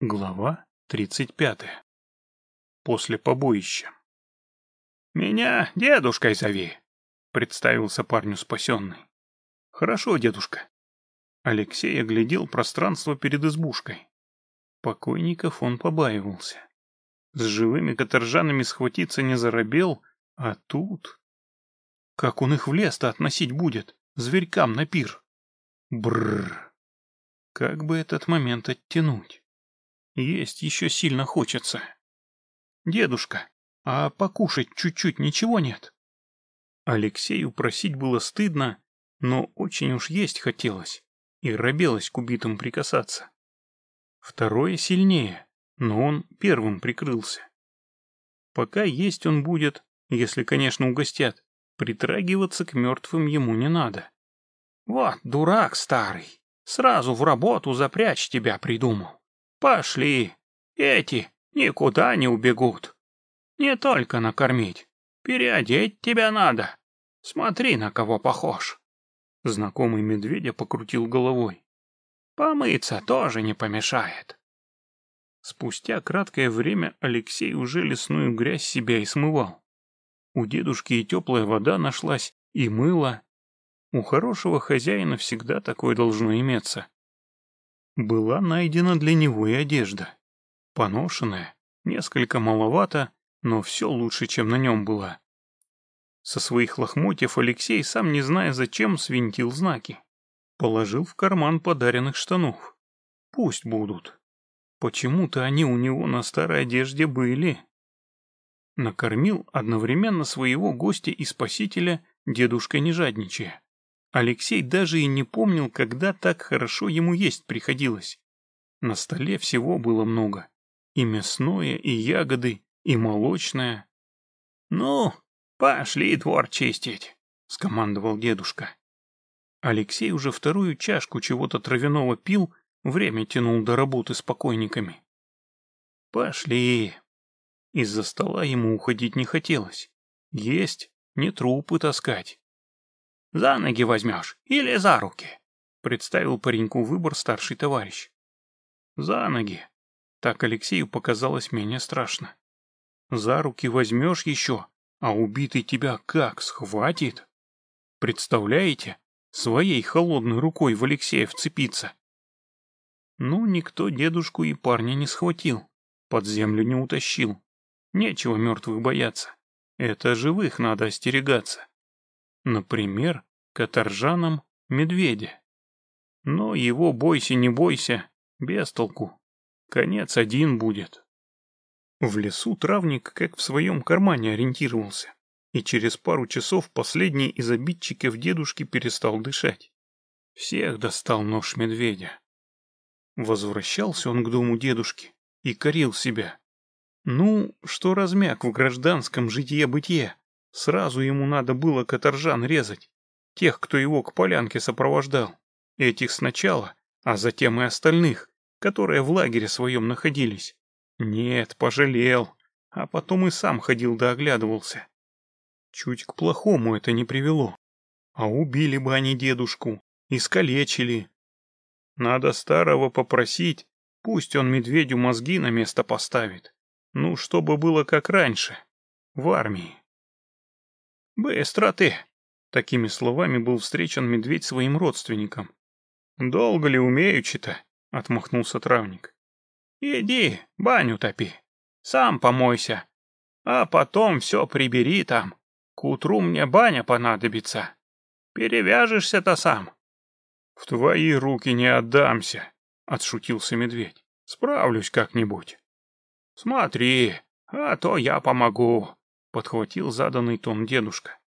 Глава 35. После побоища. «Меня дедушкой зови», — представился парню спасенный. «Хорошо, дедушка». Алексей оглядел пространство перед избушкой. Покойников он побаивался. С живыми каторжанами схватиться не заробел, а тут... Как он их в лес-то относить будет, зверькам на пир? Бррр. Как бы этот момент оттянуть? Есть еще сильно хочется. Дедушка, а покушать чуть-чуть ничего нет? Алексею просить было стыдно, но очень уж есть хотелось, и робелось к убитым прикасаться. Второе сильнее, но он первым прикрылся. Пока есть он будет, если, конечно, угостят, притрагиваться к мертвым ему не надо. Вот дурак старый, сразу в работу запрячь тебя придумал. Пошли. Эти никуда не убегут. Не только накормить. Переодеть тебя надо. Смотри, на кого похож. Знакомый медведя покрутил головой. Помыться тоже не помешает. Спустя краткое время Алексей уже лесную грязь себя и смывал. У дедушки и теплая вода нашлась, и мыло. У хорошего хозяина всегда такое должно иметься. Была найдена для него и одежда. Поношенная, несколько маловато, но все лучше, чем на нем была. Со своих лохмотьев Алексей, сам не зная зачем, свинтил знаки. Положил в карман подаренных штанов. Пусть будут. Почему-то они у него на старой одежде были. Накормил одновременно своего гостя и спасителя, дедушка не жадничая. Алексей даже и не помнил, когда так хорошо ему есть приходилось. На столе всего было много. И мясное, и ягоды, и молочное. «Ну, пошли двор чистить», — скомандовал дедушка. Алексей уже вторую чашку чего-то травяного пил, время тянул до работы с покойниками. «Пошли». Из-за стола ему уходить не хотелось. Есть, не трупы таскать. За ноги возьмешь или за руки?» Представил пареньку выбор старший товарищ. «За ноги». Так Алексею показалось менее страшно. «За руки возьмешь еще, а убитый тебя как схватит?» Представляете? Своей холодной рукой в Алексея вцепиться. Ну, никто дедушку и парня не схватил, под землю не утащил. Нечего мертвых бояться. Это живых надо остерегаться. Например, каторжанам медведя. Но его бойся не бойся, без толку. Конец один будет. В лесу травник как в своем кармане ориентировался, и через пару часов последний из обидчиков дедушки перестал дышать. Всех достал нож медведя. Возвращался он к дому дедушки и корил себя. Ну, что размяк в гражданском житье-бытие, Сразу ему надо было каторжан резать. Тех, кто его к полянке сопровождал. Этих сначала, а затем и остальных, которые в лагере своем находились. Нет, пожалел. А потом и сам ходил да оглядывался. Чуть к плохому это не привело. А убили бы они дедушку, искалечили. Надо старого попросить, пусть он медведю мозги на место поставит. Ну, чтобы было как раньше, в армии. «Быстро ты!» Такими словами был встречен медведь своим родственникам. «Долго ли умеючи-то?» — отмахнулся травник. «Иди, баню топи, сам помойся, а потом все прибери там. К утру мне баня понадобится. Перевяжешься-то сам». «В твои руки не отдамся», — отшутился медведь. «Справлюсь как-нибудь». «Смотри, а то я помогу», — подхватил заданный тон дедушка.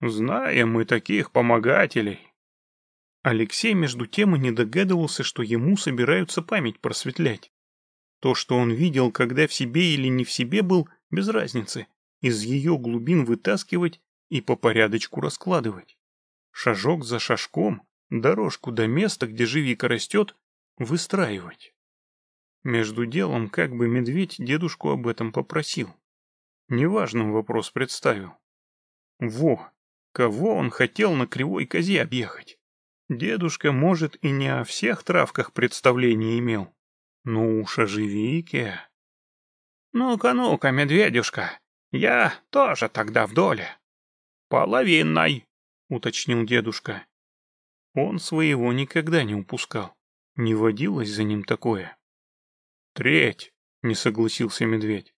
«Знаем мы таких помогателей». Алексей между тем и не догадывался, что ему собираются память просветлять. То, что он видел, когда в себе или не в себе был, без разницы, из ее глубин вытаскивать и по порядочку раскладывать. Шажок за шажком, дорожку до места, где живика растет, выстраивать. Между делом как бы медведь дедушку об этом попросил. Неважным вопрос представил. Во, кого он хотел на кривой козе объехать? Дедушка, может, и не о всех травках представление имел, Ну уж оживики. Ну-ка, ну-ка, медведюшка, я тоже тогда в доле. Половинной, уточнил дедушка. Он своего никогда не упускал. Не водилось за ним такое. Треть, не согласился медведь.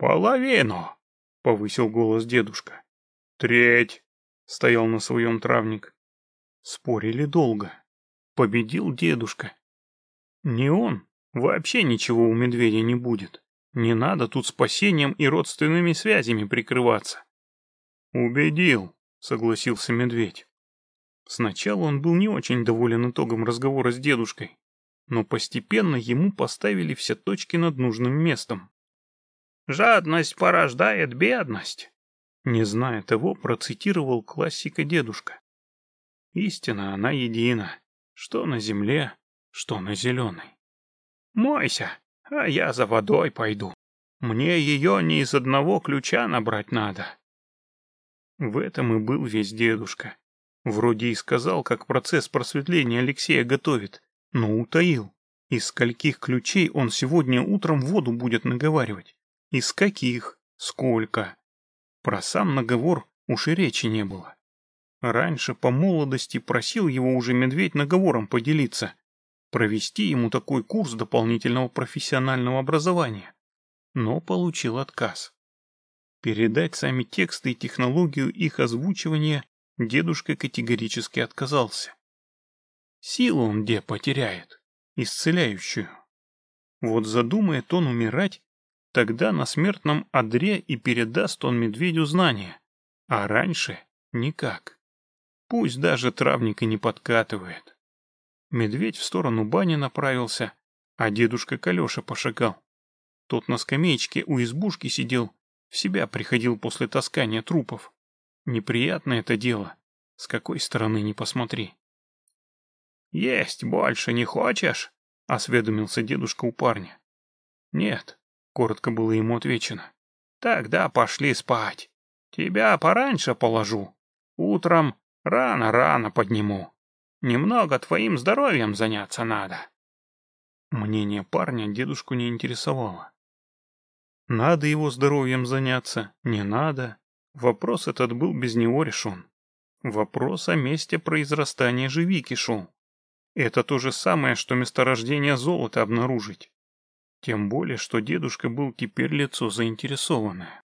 Половину, повысил голос дедушка. Треть, стоял на своем травник. Спорили долго. Победил дедушка. Не он, вообще ничего у медведя не будет. Не надо тут спасением и родственными связями прикрываться. Убедил, согласился медведь. Сначала он был не очень доволен итогом разговора с дедушкой, но постепенно ему поставили все точки над нужным местом. «Жадность порождает бедность», не зная того, процитировал классика дедушка. Истина она едина, что на земле, что на зеленой. «Мойся, а я за водой пойду. Мне ее не из одного ключа набрать надо». В этом и был весь дедушка. Вроде и сказал, как процесс просветления Алексея готовит, но утаил. Из скольких ключей он сегодня утром воду будет наговаривать? Из каких? Сколько? Про сам наговор уж и речи не было. Раньше по молодости просил его уже медведь наговором поделиться, провести ему такой курс дополнительного профессионального образования, но получил отказ. Передать сами тексты и технологию их озвучивания дедушка категорически отказался. Силу он где потеряет, исцеляющую. Вот задумает он умирать, тогда на смертном одре и передаст он медведю знания, а раньше никак. Пусть даже травник и не подкатывает. Медведь в сторону бани направился, а дедушка Калеша пошагал. Тот на скамеечке у избушки сидел, в себя приходил после таскания трупов. Неприятно это дело, с какой стороны не посмотри. «Есть больше не хочешь?» — осведомился дедушка у парня. «Нет», — коротко было ему отвечено. «Тогда пошли спать. Тебя пораньше положу. Утром рано-рано подниму. Немного твоим здоровьем заняться надо». Мнение парня дедушку не интересовало. Надо его здоровьем заняться, не надо. Вопрос этот был без него решен. Вопрос о месте произрастания живики шел. Это то же самое, что месторождение золота обнаружить. Тем более, что дедушка был теперь лицо заинтересованное.